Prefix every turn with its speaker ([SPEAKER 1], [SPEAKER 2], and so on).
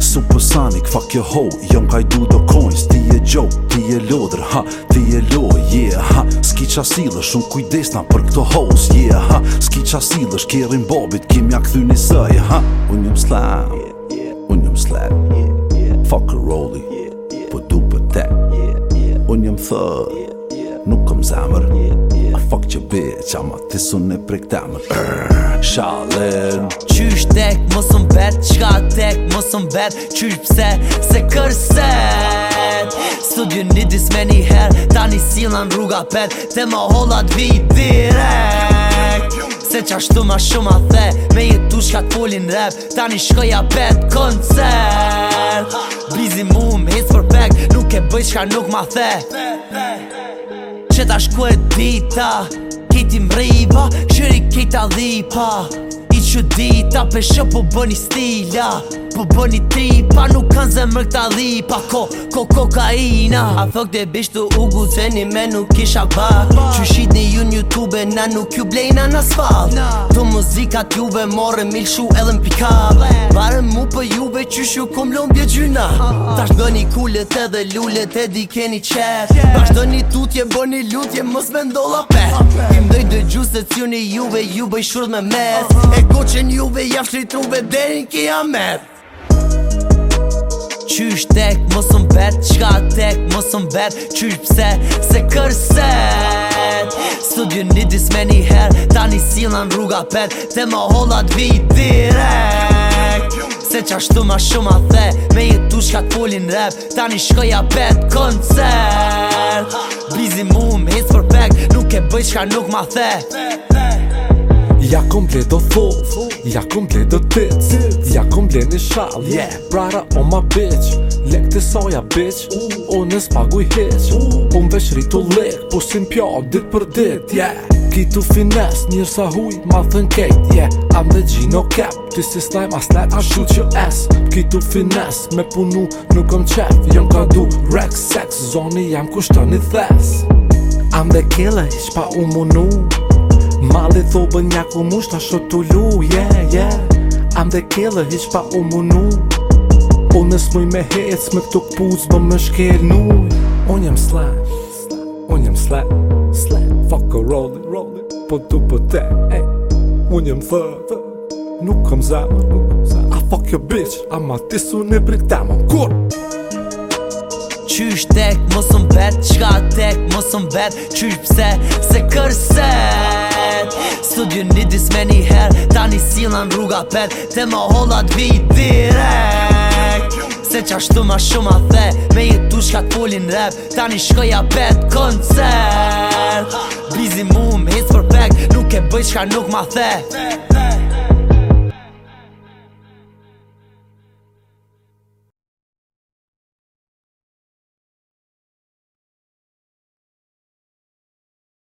[SPEAKER 1] Supersonic, fuck your hoe, young jo guy do the coins Ti e gjo, ti e lodr, ha, ti e loj, yeah, ha Ski qa unë kujdesna për këto hoes, yeah, ha Ski qa kjerim bobit, kim ja këthy një sëj, ha Unë jëm slam, unë jëm slam, fuck a rolli, po du për te Unë jëm thë, nuk këm zemër, a fuck që bitch, ama tisu ne prek temër, Shalem
[SPEAKER 2] Qysh tek, mos më vet Qka tek, mos më Qysh pse, se kërset Studio një dis me një her Ta një sila në rruga pet Te më hollat vi direk Se qashtu ma shumë a the Me jetu shka t'pullin rap Ta një shkoja pet koncert Bizi mu më hitë për pek Nuk e bëjt shka nuk ma the Qeta shku e dita ti mriba Qëri kejta që di Ta peshe po bëni stila Po bëni tri Pa nuk kanë zemër këta dhi Pa ko, ko kokaina A fëk dhe bisht të ugu Se një me nuk isha bak Që shit një ju një youtube Na nuk ju blejna në asfalt Të muzikat juve More mil shu edhe në pikab mu për juve Që shu kom lom bje gjyna Ta shdo një kullet edhe lulet lullet E di keni qef Ta shdo një tutje bëni lutje Mos me ndolla pet Im dhej dhe gjuset Cjuni juve Ju bëj shurët me mes E Ja shlitru me derin ki jam er Qysh tek mosëm bet Qka tek mosëm vet Qysh pse se kërset Studio një dis me një her Ta një silan rruga pet Te ma hollat vi direk Se qashtu ma shumë a the Me jetu shka t'pullin rap Ta një shkoja pet koncert Bizi mu më hits për pek Nuk e bëj qka nuk ma the
[SPEAKER 3] Ja kom ble do thot Ja kom ble do tit Ja kom ble një shal yeah. Brara o ma bitch Lek të soja bitch Unë në guj hitch Unë veshri rritu lek Po si mpja dit për dit yeah. Kitu fines njërë sa huj ma thën kejt yeah. I'm the Gino Cap Ty si slajm a slat a shoot your ass Kitu fines me punu nuk kom qef Jon ka du rex sex Zoni jam kushtë një thes I'm the killer, ish pa u munu Mali thobë një ku mush ta shotullu Yeah, yeah I'm the killer, hiq pa u munu Unë në smuj me hec me këtu këpuz Bë më shker nu Unë jem slash Unë jem slap Slap Fuck a rollin' Rolli Po du po te hey. Unë jem thë Nuk kom zemë I kom A fuck your bitch A ma tisu në brik temë Kur
[SPEAKER 2] Qysh tek Mosëm vet Qka tek Mosëm vet Qysh pse Se Se kërse studio një dis me një her Ta një sila në rruga per Te ma hollat vi direk Se qa ma shumë a the Me jetu tu shka t'pullin rap Ta një shkoja pet koncert Bizi mu më hitë për pek Nuk e bëjt shka nuk ma the